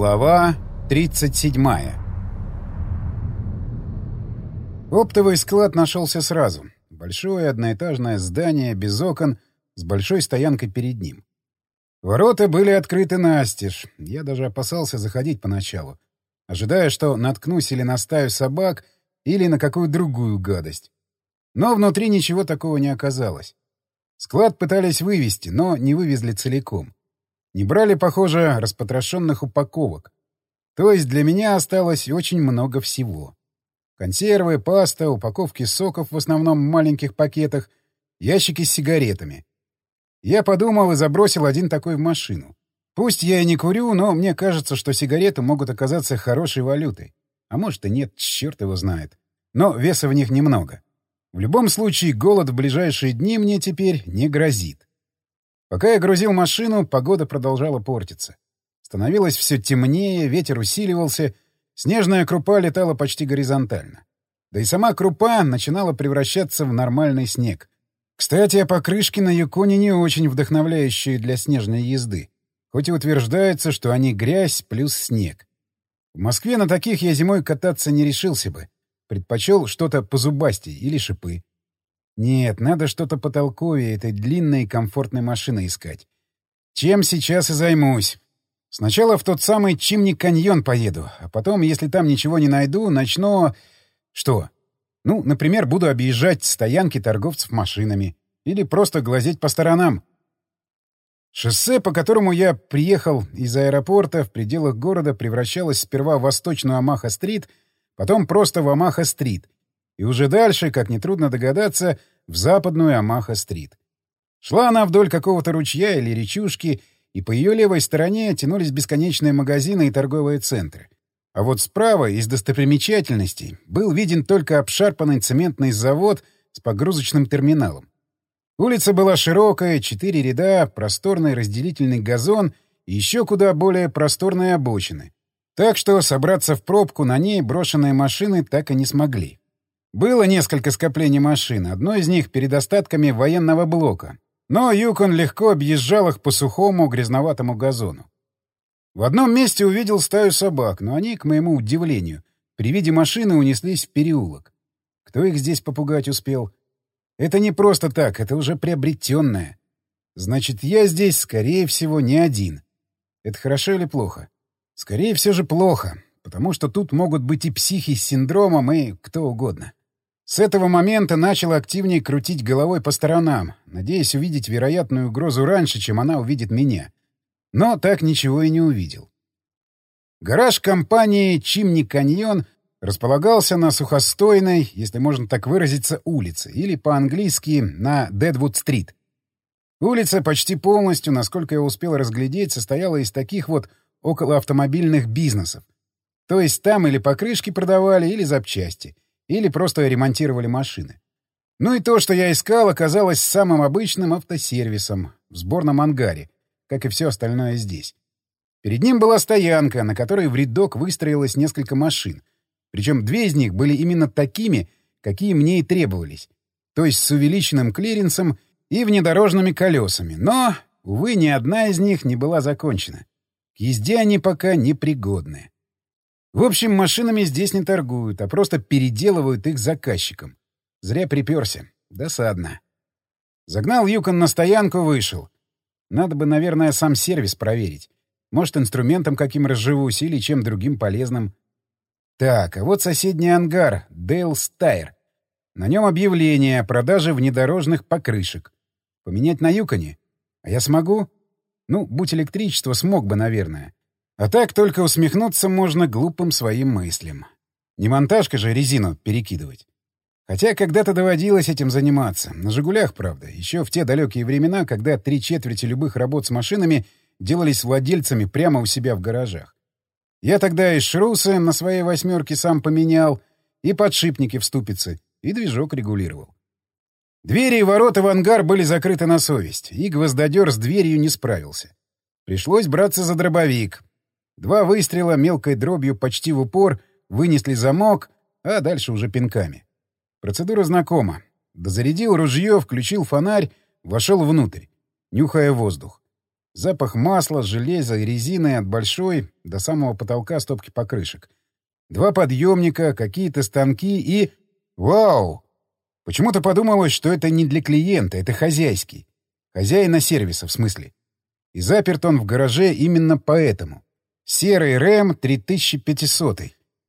Глава 37 Оптовый склад нашелся сразу. Большое одноэтажное здание без окон с большой стоянкой перед ним. Ворота были открыты настежь. Я даже опасался заходить поначалу, ожидая, что наткнусь или на стаю собак, или на какую другую гадость. Но внутри ничего такого не оказалось. Склад пытались вывести, но не вывезли целиком. Не брали, похоже, распотрошенных упаковок. То есть для меня осталось очень много всего. Консервы, паста, упаковки соков в основном в маленьких пакетах, ящики с сигаретами. Я подумал и забросил один такой в машину. Пусть я и не курю, но мне кажется, что сигареты могут оказаться хорошей валютой. А может и нет, черт его знает. Но веса в них немного. В любом случае, голод в ближайшие дни мне теперь не грозит. Пока я грузил машину, погода продолжала портиться. Становилось все темнее, ветер усиливался, снежная крупа летала почти горизонтально. Да и сама крупа начинала превращаться в нормальный снег. Кстати, а покрышки на Юконе не очень вдохновляющие для снежной езды, хоть и утверждается, что они грязь плюс снег. В Москве на таких я зимой кататься не решился бы. Предпочел что-то позубастей или шипы. Нет, надо что-то потолковее этой длинной и комфортной машины искать. Чем сейчас и займусь. Сначала в тот самый Чимни каньон поеду, а потом, если там ничего не найду, начну... Что? Ну, например, буду объезжать стоянки торговцев машинами. Или просто глазеть по сторонам. Шоссе, по которому я приехал из аэропорта в пределах города, превращалось сперва в восточную Амаха-стрит, потом просто в Амаха-стрит — и уже дальше, как нетрудно догадаться, в западную Амаха-стрит. Шла она вдоль какого-то ручья или речушки, и по ее левой стороне тянулись бесконечные магазины и торговые центры. А вот справа, из достопримечательностей, был виден только обшарпанный цементный завод с погрузочным терминалом. Улица была широкая, четыре ряда, просторный разделительный газон и еще куда более просторные обочины. Так что собраться в пробку на ней брошенные машины так и не смогли. Было несколько скоплений машин, одно из них перед остатками военного блока. Но Юкон легко объезжал их по сухому грязноватому газону. В одном месте увидел стаю собак, но они, к моему удивлению, при виде машины унеслись в переулок. Кто их здесь попугать успел? Это не просто так, это уже приобретенное. Значит, я здесь, скорее всего, не один. Это хорошо или плохо? Скорее все же плохо, потому что тут могут быть и психи с синдромом, и кто угодно. С этого момента начал активнее крутить головой по сторонам, надеясь увидеть вероятную угрозу раньше, чем она увидит меня. Но так ничего и не увидел. Гараж компании «Чимни Каньон» располагался на сухостойной, если можно так выразиться, улице, или по-английски на Дедвуд-стрит. Улица почти полностью, насколько я успел разглядеть, состояла из таких вот околоавтомобильных бизнесов. То есть там или покрышки продавали, или запчасти — или просто ремонтировали машины. Ну и то, что я искал, оказалось самым обычным автосервисом в сборном ангаре, как и все остальное здесь. Перед ним была стоянка, на которой в рядок выстроилось несколько машин. Причем две из них были именно такими, какие мне и требовались. То есть с увеличенным клиренсом и внедорожными колесами. Но, увы, ни одна из них не была закончена. К езде они пока непригодны. В общем, машинами здесь не торгуют, а просто переделывают их заказчикам. Зря приперся. Досадно. Загнал Юкон на стоянку, вышел. Надо бы, наверное, сам сервис проверить. Может, инструментом каким разживусь или чем другим полезным. Так, а вот соседний ангар, Дейл Стайр. На нем объявление о продаже внедорожных покрышек. Поменять на Юконе? А я смогу? Ну, будь электричество, смог бы, наверное. А так только усмехнуться можно глупым своим мыслям. Не монтажка же резину перекидывать. Хотя когда-то доводилось этим заниматься. На «Жигулях», правда. Еще в те далекие времена, когда три четверти любых работ с машинами делались владельцами прямо у себя в гаражах. Я тогда и шрусы на своей «восьмерке» сам поменял, и подшипники в ступице, и движок регулировал. Двери и ворота в ангар были закрыты на совесть, и гвоздодер с дверью не справился. Пришлось браться за дробовик, Два выстрела мелкой дробью почти в упор вынесли замок, а дальше уже пинками. Процедура знакома. Дозарядил ружье, включил фонарь, вошел внутрь, нюхая воздух. Запах масла, железа и резины от большой до самого потолка стопки покрышек. Два подъемника, какие-то станки и... Вау! Почему-то подумалось, что это не для клиента, это хозяйский. Хозяина сервиса, в смысле. И заперт он в гараже именно поэтому. Серый РЭМ 3500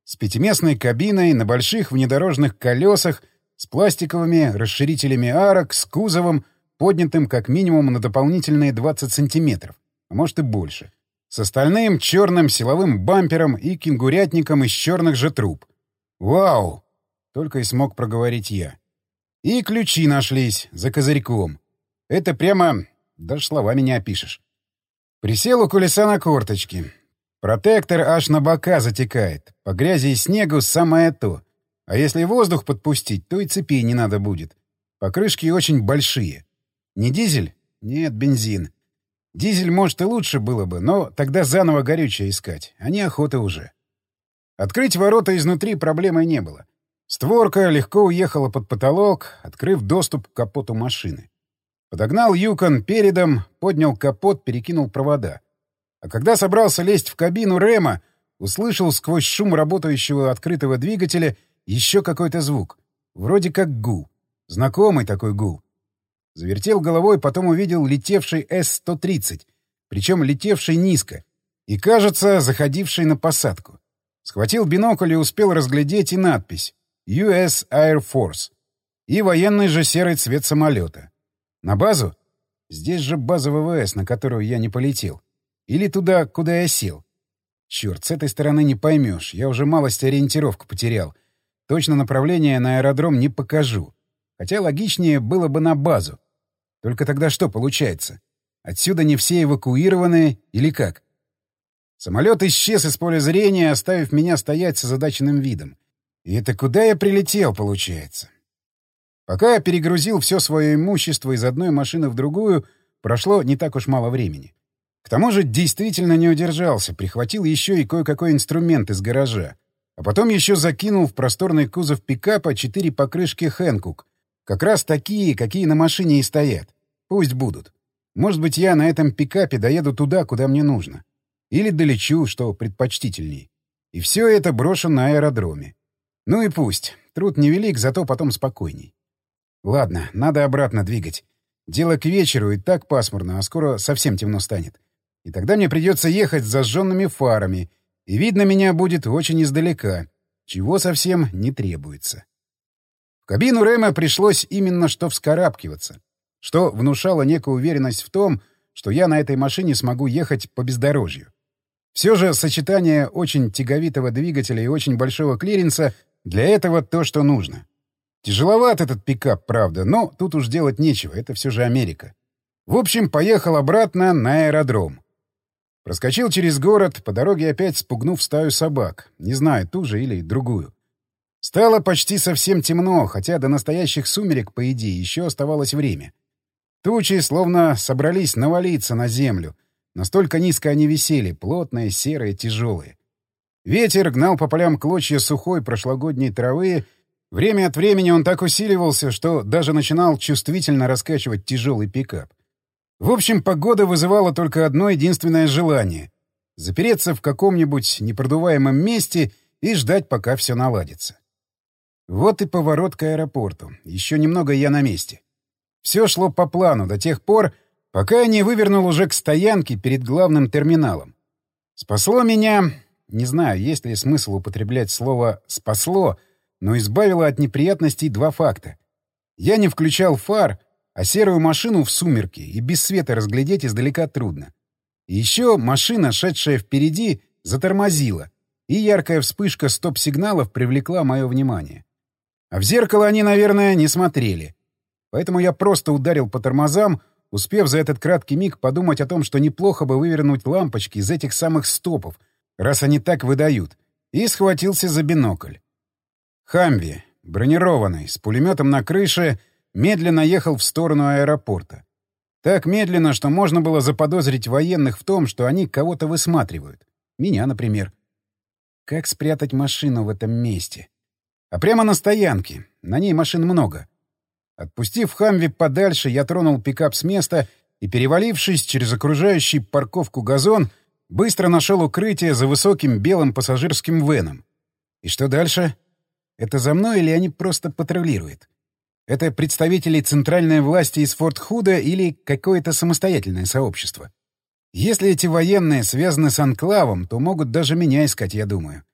с пятиместной кабиной на больших внедорожных колесах, с пластиковыми расширителями арок, с кузовом, поднятым как минимум на дополнительные 20 сантиметров, а может и больше. С остальным черным силовым бампером и кенгурятником из черных же труб. «Вау!» — только и смог проговорить я. И ключи нашлись за козырьком. Это прямо... Даже словами не опишешь. Присел у колеса на корточки. Протектор аж на бока затекает. По грязи и снегу самое то. А если воздух подпустить, то и цепей не надо будет. Покрышки очень большие. Не дизель? Нет, бензин. Дизель, может, и лучше было бы, но тогда заново горючее искать, а не охота уже. Открыть ворота изнутри проблемой не было. Створка легко уехала под потолок, открыв доступ к капоту машины. Подогнал Юкон передом, поднял капот, перекинул провода. А когда собрался лезть в кабину Рема, услышал сквозь шум работающего открытого двигателя еще какой-то звук. Вроде как гул. Знакомый такой гул. Завертел головой, потом увидел летевший С-130, причем летевший низко, и, кажется, заходивший на посадку. Схватил бинокль и успел разглядеть и надпись «US Air Force» и военный же серый цвет самолета. На базу? Здесь же база ВВС, на которую я не полетел. Или туда, куда я сел. Черт, с этой стороны не поймешь. Я уже малость ориентировку потерял. Точно направление на аэродром не покажу. Хотя логичнее было бы на базу. Только тогда что получается? Отсюда не все эвакуированы или как? Самолет исчез из поля зрения, оставив меня стоять с озадаченным видом. И это куда я прилетел, получается? Пока я перегрузил все свое имущество из одной машины в другую, прошло не так уж мало времени. К тому же действительно не удержался, прихватил еще и кое-какой инструмент из гаража. А потом еще закинул в просторный кузов пикапа четыре покрышки Хэнкук, как раз такие, какие на машине и стоят. Пусть будут. Может быть, я на этом пикапе доеду туда, куда мне нужно. Или долечу, что предпочтительней. И все это брошу на аэродроме. Ну и пусть. Труд невелик, зато потом спокойней. Ладно, надо обратно двигать. Дело к вечеру и так пасмурно, а скоро совсем темно станет. И тогда мне придется ехать с зажженными фарами, и видно меня будет очень издалека, чего совсем не требуется. В кабину Рэма пришлось именно что вскарабкиваться, что внушало некую уверенность в том, что я на этой машине смогу ехать по бездорожью. Все же сочетание очень тяговитого двигателя и очень большого клиренса для этого то, что нужно. Тяжеловат этот пикап, правда, но тут уж делать нечего, это все же Америка. В общем, поехал обратно на аэродром. Проскочил через город, по дороге опять спугнув стаю собак. Не знаю, ту же или другую. Стало почти совсем темно, хотя до настоящих сумерек, по идее, еще оставалось время. Тучи словно собрались навалиться на землю. Настолько низко они висели, плотные, серые, тяжелые. Ветер гнал по полям клочья сухой прошлогодней травы. Время от времени он так усиливался, что даже начинал чувствительно раскачивать тяжелый пикап. В общем, погода вызывала только одно единственное желание — запереться в каком-нибудь непродуваемом месте и ждать, пока все наладится. Вот и поворот к аэропорту. Еще немного я на месте. Все шло по плану до тех пор, пока я не вывернул уже к стоянке перед главным терминалом. Спасло меня... Не знаю, есть ли смысл употреблять слово «спасло», но избавило от неприятностей два факта. Я не включал фар — а серую машину в сумерки и без света разглядеть издалека трудно. И еще машина, шедшая впереди, затормозила, и яркая вспышка стоп-сигналов привлекла мое внимание. А в зеркало они, наверное, не смотрели. Поэтому я просто ударил по тормозам, успев за этот краткий миг подумать о том, что неплохо бы вывернуть лампочки из этих самых стопов, раз они так выдают, и схватился за бинокль. Хамви, бронированный, с пулеметом на крыше — медленно ехал в сторону аэропорта. Так медленно, что можно было заподозрить военных в том, что они кого-то высматривают. Меня, например. Как спрятать машину в этом месте? А прямо на стоянке. На ней машин много. Отпустив Хамви подальше, я тронул пикап с места и, перевалившись через окружающий парковку газон, быстро нашел укрытие за высоким белым пассажирским веном. И что дальше? Это за мной или они просто патрулируют? Это представители центральной власти из Форт-Худа или какое-то самостоятельное сообщество? Если эти военные связаны с Анклавом, то могут даже меня искать, я думаю.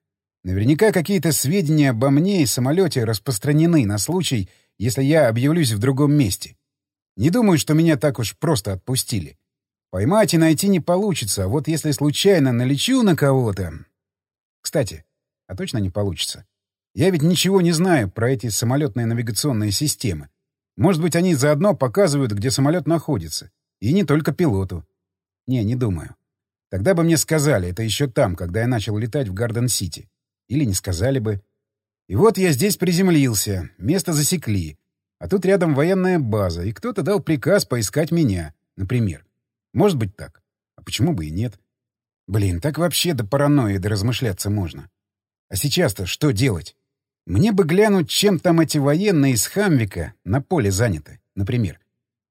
Наверняка какие-то сведения обо мне и самолете распространены на случай, если я объявлюсь в другом месте. Не думаю, что меня так уж просто отпустили. Поймать и найти не получится, а вот если случайно налечу на кого-то... Кстати, а точно не получится. Я ведь ничего не знаю про эти самолетные навигационные системы. Может быть, они заодно показывают, где самолет находится. И не только пилоту. Не, не думаю. Тогда бы мне сказали, это еще там, когда я начал летать в Гарден-Сити. Или не сказали бы. И вот я здесь приземлился, место засекли. А тут рядом военная база, и кто-то дал приказ поискать меня, например. Может быть так. А почему бы и нет? Блин, так вообще до паранойи размышляться можно. А сейчас-то что делать? Мне бы глянуть, чем там эти военные из Хамвика на поле заняты, например.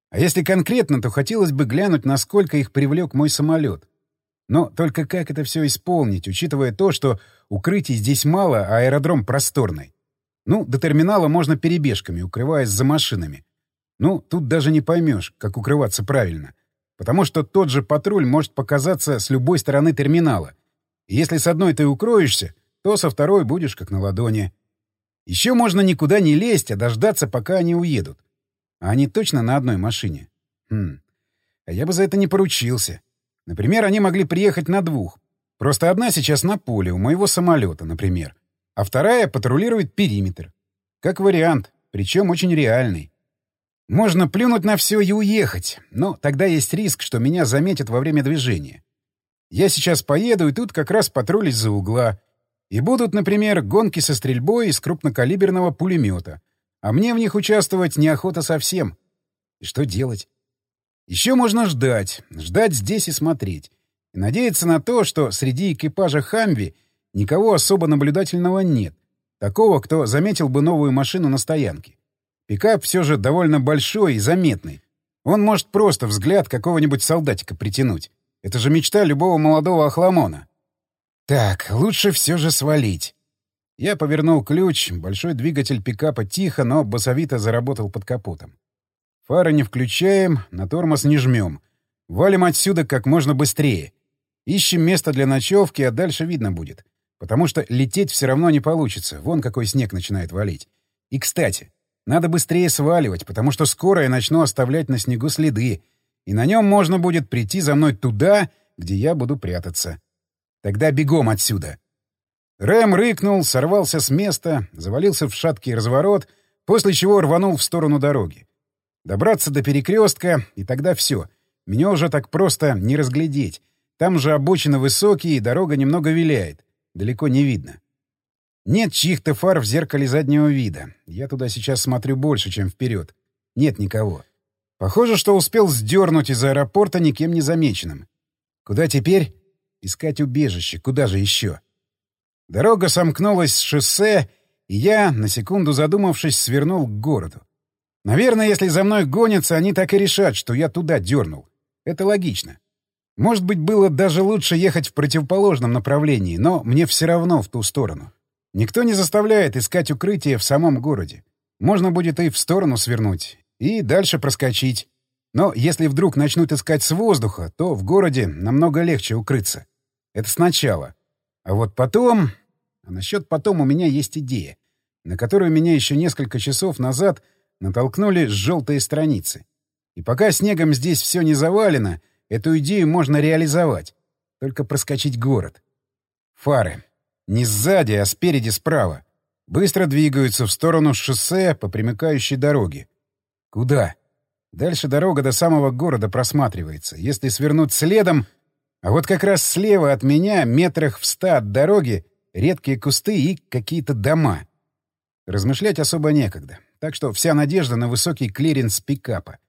А если конкретно, то хотелось бы глянуть, насколько их привлек мой самолет. Но только как это все исполнить, учитывая то, что укрытий здесь мало, а аэродром просторный? Ну, до терминала можно перебежками, укрываясь за машинами. Ну, тут даже не поймешь, как укрываться правильно. Потому что тот же патруль может показаться с любой стороны терминала. И если с одной ты укроешься, то со второй будешь как на ладони. Еще можно никуда не лезть, а дождаться, пока они уедут. А они точно на одной машине? Хм. А я бы за это не поручился. Например, они могли приехать на двух. Просто одна сейчас на поле, у моего самолета, например а вторая патрулирует периметр. Как вариант, причем очень реальный. Можно плюнуть на все и уехать, но тогда есть риск, что меня заметят во время движения. Я сейчас поеду, и тут как раз патруль из-за угла. И будут, например, гонки со стрельбой из крупнокалиберного пулемета. А мне в них участвовать неохота совсем. И что делать? Еще можно ждать. Ждать здесь и смотреть. И надеяться на то, что среди экипажа «Хамви» Никого особо наблюдательного нет. Такого, кто заметил бы новую машину на стоянке. Пикап все же довольно большой и заметный. Он может просто взгляд какого-нибудь солдатика притянуть. Это же мечта любого молодого охламона. Так, лучше все же свалить. Я повернул ключ, большой двигатель пикапа тихо, но басовито заработал под капотом. Фары не включаем, на тормоз не жмем. Валим отсюда как можно быстрее. Ищем место для ночевки, а дальше видно будет. Потому что лететь все равно не получится. Вон какой снег начинает валить. И, кстати, надо быстрее сваливать, потому что скоро я начну оставлять на снегу следы, и на нем можно будет прийти за мной туда, где я буду прятаться. Тогда бегом отсюда. Рэм рыкнул, сорвался с места, завалился в шаткий разворот, после чего рванул в сторону дороги. Добраться до перекрестка, и тогда все. Меня уже так просто не разглядеть. Там же обочина высокие, и дорога немного виляет. Далеко не видно. Нет чьих-то фар в зеркале заднего вида. Я туда сейчас смотрю больше, чем вперед. Нет никого. Похоже, что успел сдернуть из аэропорта никем не замеченным. Куда теперь? Искать убежище. Куда же еще? Дорога сомкнулась с шоссе, и я, на секунду задумавшись, свернул к городу. Наверное, если за мной гонятся, они так и решат, что я туда дернул. Это логично. Может быть, было даже лучше ехать в противоположном направлении, но мне все равно в ту сторону. Никто не заставляет искать укрытие в самом городе. Можно будет и в сторону свернуть, и дальше проскочить. Но если вдруг начнут искать с воздуха, то в городе намного легче укрыться. Это сначала. А вот потом... А насчет потом у меня есть идея, на которую меня еще несколько часов назад натолкнули с желтые страницы. И пока снегом здесь все не завалено, Эту идею можно реализовать. Только проскочить город. Фары. Не сзади, а спереди справа. Быстро двигаются в сторону шоссе по примыкающей дороге. Куда? Дальше дорога до самого города просматривается. Если свернуть следом... А вот как раз слева от меня, метрах в ста от дороги, редкие кусты и какие-то дома. Размышлять особо некогда. Так что вся надежда на высокий клиренс пикапа.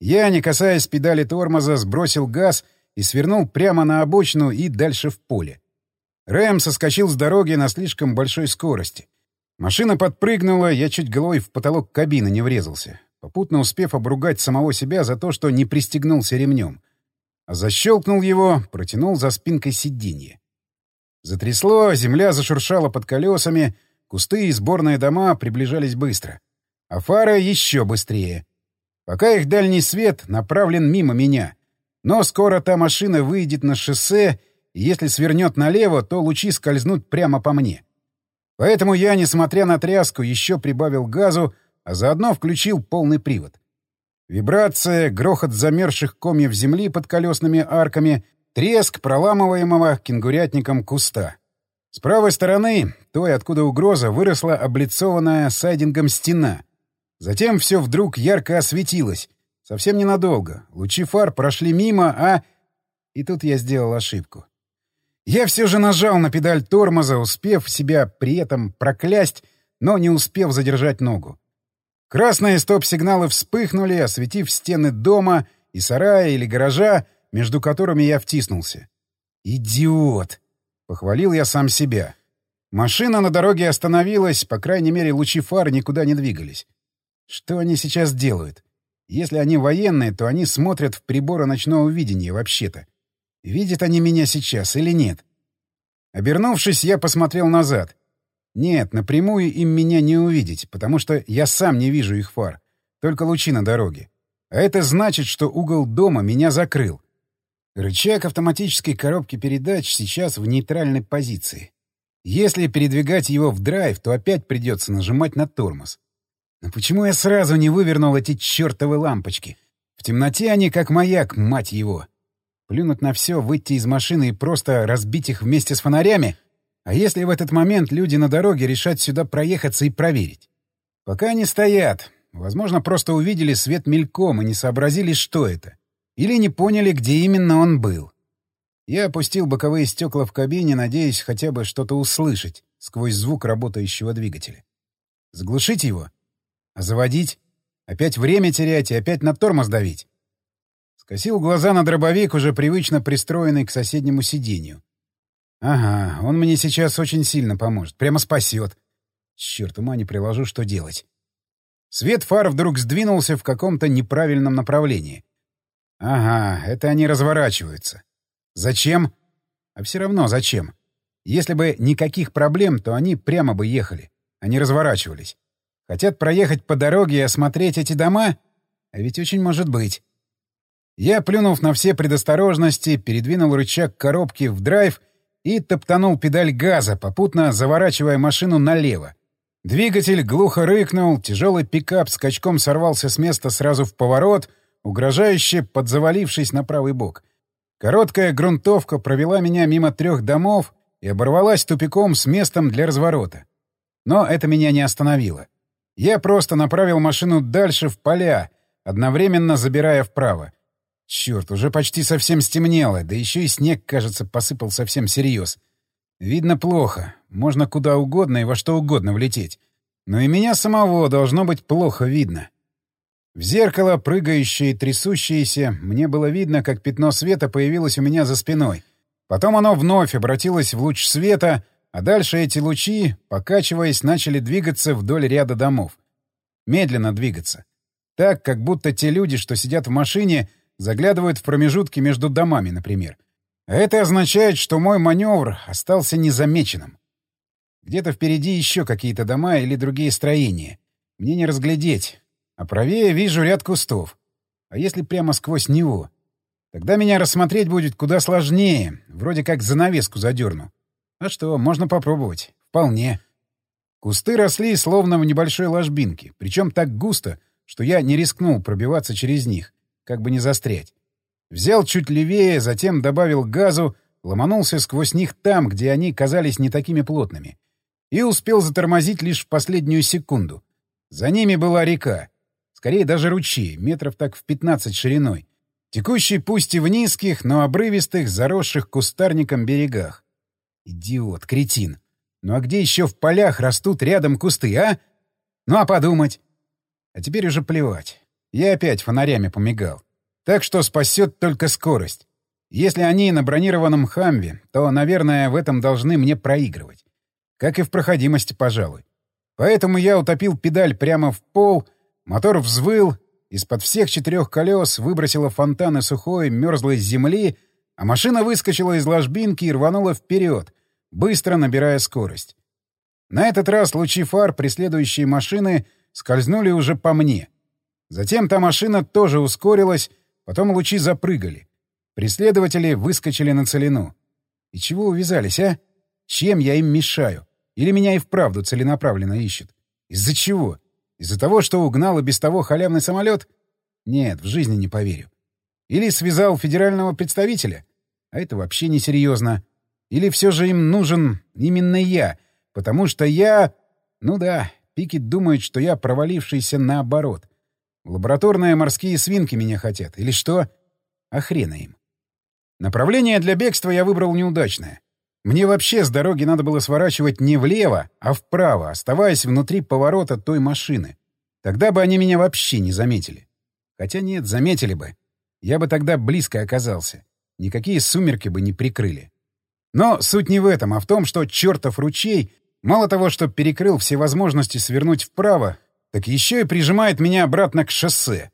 Я, не касаясь педали тормоза, сбросил газ и свернул прямо на обочину и дальше в поле. Рэм соскочил с дороги на слишком большой скорости. Машина подпрыгнула, я чуть головой в потолок кабины не врезался. Попутно успев обругать самого себя за то, что не пристегнулся ремнем. А защелкнул его, протянул за спинкой сиденья. Затрясло, земля зашуршала под колесами, кусты и сборные дома приближались быстро. А фара еще быстрее. Пока их дальний свет направлен мимо меня. Но скоро та машина выйдет на шоссе, и если свернет налево, то лучи скользнут прямо по мне. Поэтому я, несмотря на тряску, еще прибавил газу, а заодно включил полный привод. Вибрация, грохот замерзших комьев земли под колесными арками, треск проламываемого кенгурятником куста. С правой стороны, той, откуда угроза, выросла облицованная сайдингом стена. Затем все вдруг ярко осветилось. Совсем ненадолго. Лучи фар прошли мимо, а... И тут я сделал ошибку. Я все же нажал на педаль тормоза, успев себя при этом проклясть, но не успев задержать ногу. Красные стоп-сигналы вспыхнули, осветив стены дома и сарая или гаража, между которыми я втиснулся. «Идиот!» — похвалил я сам себя. Машина на дороге остановилась, по крайней мере, лучи фар никуда не двигались. Что они сейчас делают? Если они военные, то они смотрят в приборы ночного видения вообще-то. Видят они меня сейчас или нет? Обернувшись, я посмотрел назад. Нет, напрямую им меня не увидеть, потому что я сам не вижу их фар. Только лучи на дороге. А это значит, что угол дома меня закрыл. Рычаг автоматической коробки передач сейчас в нейтральной позиции. Если передвигать его в драйв, то опять придется нажимать на тормоз. Но почему я сразу не вывернул эти чертовы лампочки? В темноте они как маяк, мать его. Плюнуть на все, выйти из машины и просто разбить их вместе с фонарями? А если в этот момент люди на дороге решат сюда проехаться и проверить? Пока они стоят. Возможно, просто увидели свет мельком и не сообразили, что это. Или не поняли, где именно он был. Я опустил боковые стекла в кабине, надеясь хотя бы что-то услышать сквозь звук работающего двигателя. Заглушить его? А заводить? Опять время терять и опять на тормоз давить? Скосил глаза на дробовик, уже привычно пристроенный к соседнему сиденью. Ага, он мне сейчас очень сильно поможет. Прямо спасет. Черт, ума не приложу, что делать. Свет фар вдруг сдвинулся в каком-то неправильном направлении. Ага, это они разворачиваются. Зачем? А все равно зачем? Если бы никаких проблем, то они прямо бы ехали. Они разворачивались. Хотят проехать по дороге и осмотреть эти дома? А ведь очень может быть. Я, плюнув на все предосторожности, передвинул рычаг коробки в драйв и топтанул педаль газа, попутно заворачивая машину налево. Двигатель глухо рыкнул, тяжелый пикап скачком сорвался с места сразу в поворот, угрожающе подзавалившись на правый бок. Короткая грунтовка провела меня мимо трех домов и оборвалась тупиком с местом для разворота. Но это меня не остановило. Я просто направил машину дальше в поля, одновременно забирая вправо. Черт, уже почти совсем стемнело, да еще и снег, кажется, посыпал совсем всерьез. Видно плохо. Можно куда угодно и во что угодно влететь. Но и меня самого должно быть плохо видно. В зеркало, прыгающее и трясущееся, мне было видно, как пятно света появилось у меня за спиной. Потом оно вновь обратилось в луч света, а дальше эти лучи, покачиваясь, начали двигаться вдоль ряда домов. Медленно двигаться. Так, как будто те люди, что сидят в машине, заглядывают в промежутки между домами, например. Это означает, что мой маневр остался незамеченным. Где-то впереди еще какие-то дома или другие строения. Мне не разглядеть. А правее вижу ряд кустов. А если прямо сквозь него? Тогда меня рассмотреть будет куда сложнее. Вроде как занавеску задерну. А что, можно попробовать. Вполне. Кусты росли словно в небольшой ложбинке, причем так густо, что я не рискнул пробиваться через них как бы не застрять. Взял чуть левее, затем добавил газу, ломанулся сквозь них там, где они казались не такими плотными. И успел затормозить лишь в последнюю секунду. За ними была река. Скорее даже ручей, метров так в 15 шириной. Текущий пусть и в низких, но обрывистых, заросших кустарником берегах. Идиот, кретин. Ну а где еще в полях растут рядом кусты, а? Ну а подумать? А теперь уже плевать. Я опять фонарями помигал. Так что спасет только скорость. Если они на бронированном «Хамве», то, наверное, в этом должны мне проигрывать. Как и в проходимости, пожалуй. Поэтому я утопил педаль прямо в пол, мотор взвыл, Из-под всех четырех колес выбросила фонтаны сухой, мерзлой земли, а машина выскочила из ложбинки и рванула вперед, быстро набирая скорость. На этот раз лучи фар преследующие машины скользнули уже по мне. Затем та машина тоже ускорилась, потом лучи запрыгали. Преследователи выскочили на целину. И чего увязались, а? Чем я им мешаю? Или меня и вправду целенаправленно ищут? Из-за чего? Из-за того, что угнал и без того халявный самолет? Нет, в жизни не поверю. Или связал федерального представителя? А это вообще несерьезно. Или все же им нужен именно я, потому что я... Ну да, Пикет думает, что я провалившийся наоборот. Лабораторные морские свинки меня хотят. Или что? А хрена им. Направление для бегства я выбрал неудачное. Мне вообще с дороги надо было сворачивать не влево, а вправо, оставаясь внутри поворота той машины. Тогда бы они меня вообще не заметили. Хотя нет, заметили бы. Я бы тогда близко оказался. Никакие сумерки бы не прикрыли. Но суть не в этом, а в том, что чертов ручей мало того, что перекрыл все возможности свернуть вправо, так еще и прижимает меня обратно к шоссе.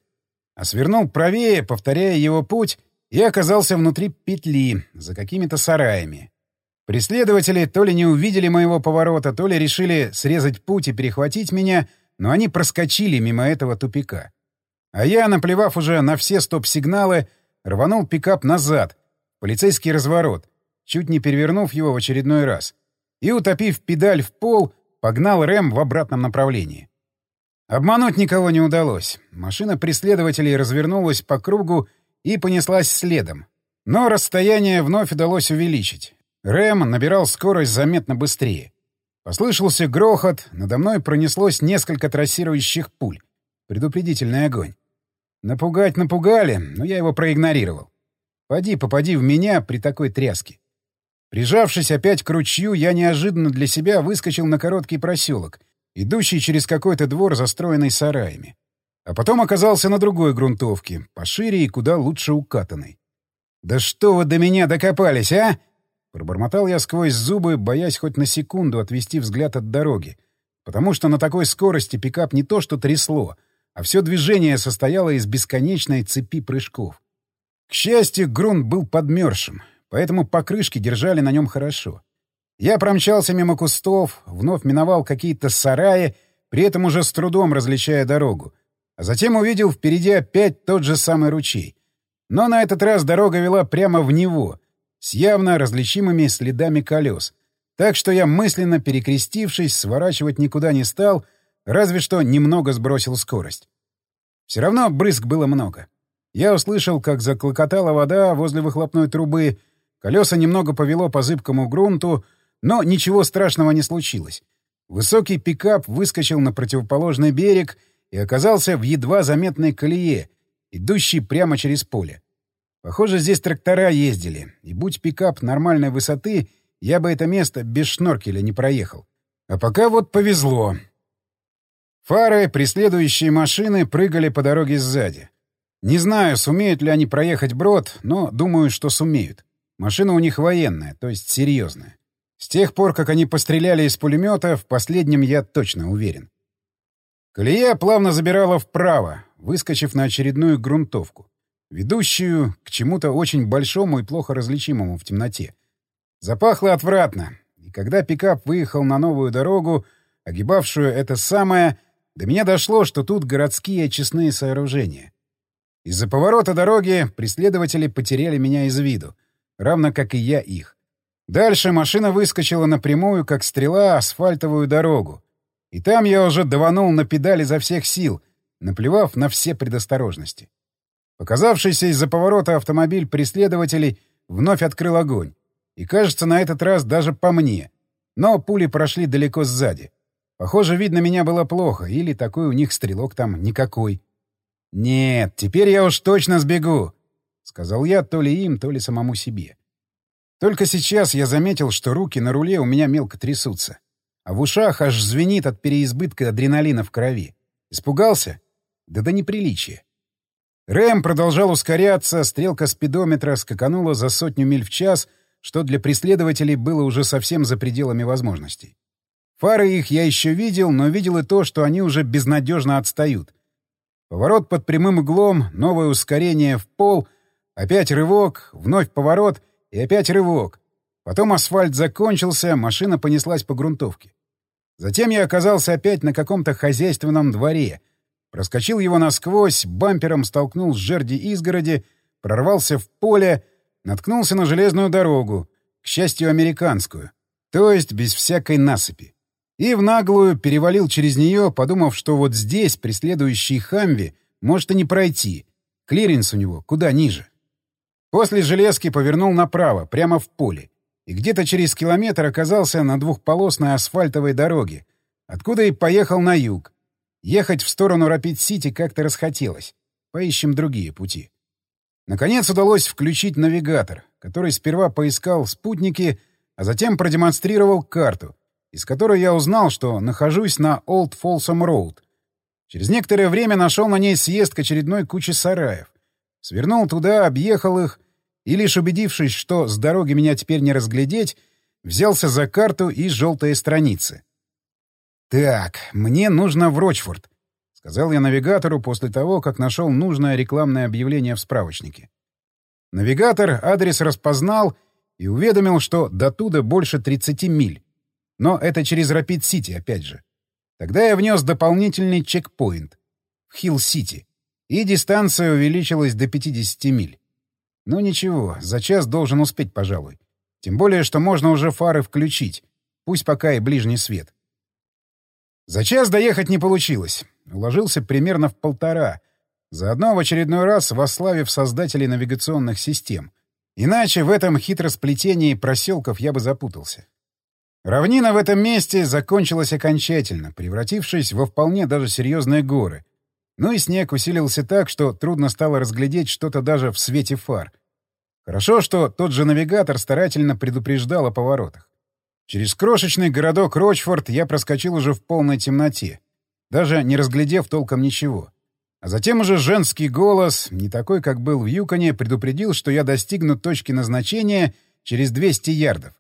А свернул правее, повторяя его путь, и оказался внутри петли, за какими-то сараями. Преследователи то ли не увидели моего поворота, то ли решили срезать путь и перехватить меня, но они проскочили мимо этого тупика. А я, наплевав уже на все стоп-сигналы, рванул пикап назад, полицейский разворот, чуть не перевернув его в очередной раз, и, утопив педаль в пол, погнал Рэм в обратном направлении. Обмануть никого не удалось. Машина преследователей развернулась по кругу и понеслась следом. Но расстояние вновь удалось увеличить. Рэм набирал скорость заметно быстрее. Послышался грохот, надо мной пронеслось несколько трассирующих пуль. Предупредительный огонь. Напугать напугали, но я его проигнорировал. Поди, попади в меня при такой тряске. Прижавшись опять к ручью, я неожиданно для себя выскочил на короткий проселок, идущий через какой-то двор, застроенный сараями. А потом оказался на другой грунтовке, пошире и куда лучше укатанной. «Да что вы до меня докопались, а?» Пробормотал я сквозь зубы, боясь хоть на секунду отвести взгляд от дороги, потому что на такой скорости пикап не то что трясло, а все движение состояло из бесконечной цепи прыжков. К счастью, грунт был подмерзшим, поэтому покрышки держали на нем хорошо. Я промчался мимо кустов, вновь миновал какие-то сараи, при этом уже с трудом различая дорогу, а затем увидел впереди опять тот же самый ручей. Но на этот раз дорога вела прямо в него — с явно различимыми следами колес. Так что я, мысленно перекрестившись, сворачивать никуда не стал, разве что немного сбросил скорость. Все равно брызг было много. Я услышал, как заклокотала вода возле выхлопной трубы, колеса немного повело по зыбкому грунту, но ничего страшного не случилось. Высокий пикап выскочил на противоположный берег и оказался в едва заметной колее, идущей прямо через поле. Похоже, здесь трактора ездили, и будь пикап нормальной высоты, я бы это место без шноркеля не проехал. А пока вот повезло. Фары, преследующие машины, прыгали по дороге сзади. Не знаю, сумеют ли они проехать брод, но думаю, что сумеют. Машина у них военная, то есть серьезная. С тех пор, как они постреляли из пулемета, в последнем я точно уверен. Колея плавно забирала вправо, выскочив на очередную грунтовку ведущую к чему-то очень большому и плохо различимому в темноте. Запахло отвратно, и когда пикап выехал на новую дорогу, огибавшую это самое, до меня дошло, что тут городские очистные сооружения. Из-за поворота дороги преследователи потеряли меня из виду, равно как и я их. Дальше машина выскочила напрямую, как стрела, асфальтовую дорогу. И там я уже даванул на педали за всех сил, наплевав на все предосторожности. Показавшийся из-за поворота автомобиль преследователей вновь открыл огонь. И, кажется, на этот раз даже по мне. Но пули прошли далеко сзади. Похоже, видно меня было плохо, или такой у них стрелок там никакой. «Нет, теперь я уж точно сбегу», — сказал я то ли им, то ли самому себе. Только сейчас я заметил, что руки на руле у меня мелко трясутся. А в ушах аж звенит от переизбытка адреналина в крови. Испугался? Да до неприличия. Рэм продолжал ускоряться, стрелка спидометра скаканула за сотню миль в час, что для преследователей было уже совсем за пределами возможностей. Фары их я еще видел, но видел и то, что они уже безнадежно отстают. Поворот под прямым углом, новое ускорение в пол, опять рывок, вновь поворот и опять рывок. Потом асфальт закончился, машина понеслась по грунтовке. Затем я оказался опять на каком-то хозяйственном дворе. Проскочил его насквозь, бампером столкнул с жерди изгороди, прорвался в поле, наткнулся на железную дорогу, к счастью, американскую, то есть без всякой насыпи. И в наглую перевалил через нее, подумав, что вот здесь, преследующий Хамви, может и не пройти. Клиренс у него куда ниже. После железки повернул направо, прямо в поле. И где-то через километр оказался на двухполосной асфальтовой дороге, откуда и поехал на юг. Ехать в сторону Рапид-Сити как-то расхотелось. Поищем другие пути. Наконец удалось включить навигатор, который сперва поискал спутники, а затем продемонстрировал карту, из которой я узнал, что нахожусь на Олд Фолсом Роуд. Через некоторое время нашел на ней съезд к очередной куче сараев. Свернул туда, объехал их и, лишь убедившись, что с дороги меня теперь не разглядеть, взялся за карту и желтые страницы. «Так, мне нужно в Рочфорд», — сказал я навигатору после того, как нашел нужное рекламное объявление в справочнике. Навигатор адрес распознал и уведомил, что до туда больше 30 миль. Но это через Рапид-Сити, опять же. Тогда я внес дополнительный чекпоинт в Хилл-Сити, и дистанция увеличилась до 50 миль. Ну ничего, за час должен успеть, пожалуй. Тем более, что можно уже фары включить, пусть пока и ближний свет. За час доехать не получилось. Уложился примерно в полтора, заодно в очередной раз восславив создателей навигационных систем. Иначе в этом хитросплетении проселков я бы запутался. Равнина в этом месте закончилась окончательно, превратившись во вполне даже серьезные горы. Ну и снег усилился так, что трудно стало разглядеть что-то даже в свете фар. Хорошо, что тот же навигатор старательно предупреждал о поворотах. Через крошечный городок Рочфорд я проскочил уже в полной темноте, даже не разглядев толком ничего. А затем уже женский голос, не такой, как был в Юконе, предупредил, что я достигну точки назначения через 200 ярдов.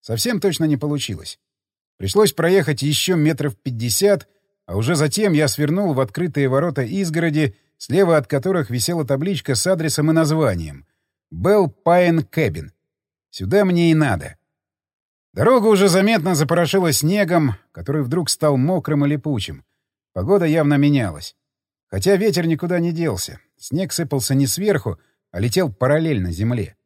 Совсем точно не получилось. Пришлось проехать еще метров пятьдесят, а уже затем я свернул в открытые ворота изгороди, слева от которых висела табличка с адресом и названием «Белл Пайн Кэбин». Сюда мне и надо. Дорога уже заметно запорошила снегом, который вдруг стал мокрым и липучим. Погода явно менялась. Хотя ветер никуда не делся. Снег сыпался не сверху, а летел параллельно земле.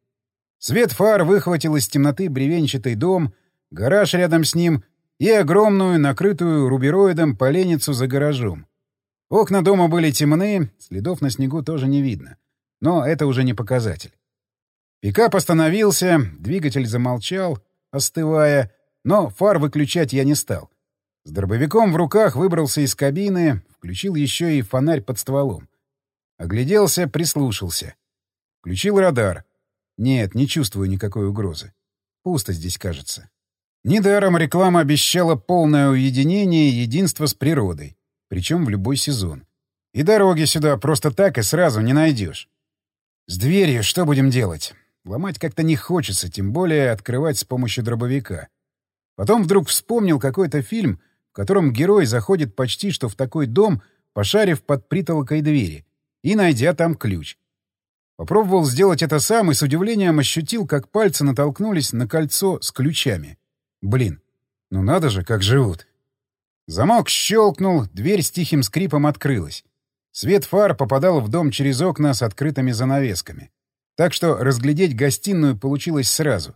Свет фар выхватил из темноты бревенчатый дом, гараж рядом с ним и огромную, накрытую рубероидом поленницу за гаражом. Окна дома были темны, следов на снегу тоже не видно. Но это уже не показатель. Пикап остановился, двигатель замолчал, остывая, но фар выключать я не стал. С дробовиком в руках выбрался из кабины, включил еще и фонарь под стволом. Огляделся, прислушался. Включил радар — нет, не чувствую никакой угрозы. Пусто здесь кажется. Недаром реклама обещала полное уединение и единство с природой, причем в любой сезон. И дороги сюда просто так и сразу не найдешь. С дверью что будем делать? Ломать как-то не хочется, тем более открывать с помощью дробовика. Потом вдруг вспомнил какой-то фильм, в котором герой заходит почти что в такой дом, пошарив под притолокой двери и найдя там ключ. Попробовал сделать это сам и с удивлением ощутил, как пальцы натолкнулись на кольцо с ключами. Блин, ну надо же, как живут. Замок щелкнул, дверь с тихим скрипом открылась. Свет фар попадал в дом через окна с открытыми занавесками. Так что разглядеть гостиную получилось сразу.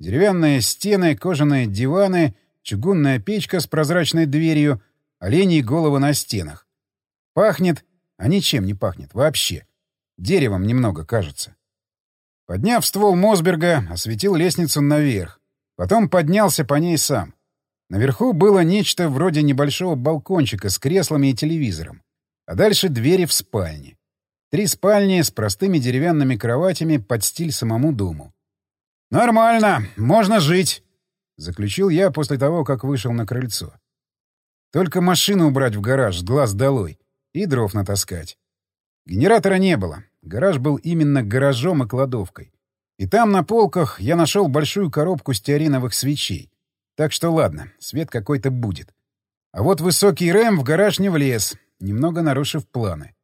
Деревянные стены, кожаные диваны, чугунная печка с прозрачной дверью, оленьи головы на стенах. Пахнет, а ничем не пахнет вообще. Деревом немного, кажется. Подняв ствол Мосберга, осветил лестницу наверх. Потом поднялся по ней сам. Наверху было нечто вроде небольшого балкончика с креслами и телевизором. А дальше двери в спальне. Три спальни с простыми деревянными кроватями под стиль самому дому. «Нормально, можно жить», — заключил я после того, как вышел на крыльцо. «Только машину убрать в гараж глаз долой и дров натаскать. Генератора не было. Гараж был именно гаражом и кладовкой. И там на полках я нашел большую коробку стеариновых свечей. Так что ладно, свет какой-то будет. А вот высокий рэм в гараж не влез. немного нарушив планы.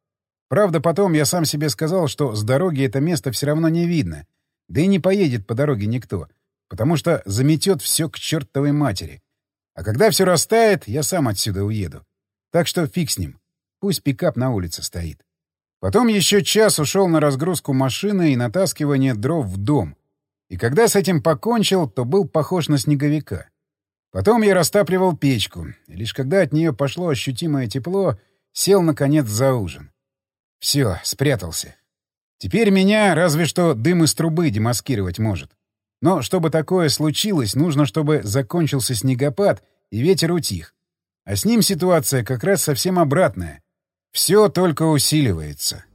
Правда, потом я сам себе сказал, что с дороги это место все равно не видно, да и не поедет по дороге никто, потому что заметет все к чертовой матери. А когда все растает, я сам отсюда уеду. Так что фиг с ним. Пусть пикап на улице стоит. Потом еще час ушел на разгрузку машины и натаскивание дров в дом. И когда с этим покончил, то был похож на снеговика. Потом я растапливал печку, и лишь когда от нее пошло ощутимое тепло, сел, наконец, за ужин. Все, спрятался. Теперь меня разве что дым из трубы демаскировать может. Но чтобы такое случилось, нужно, чтобы закончился снегопад и ветер утих. А с ним ситуация как раз совсем обратная. Все только усиливается.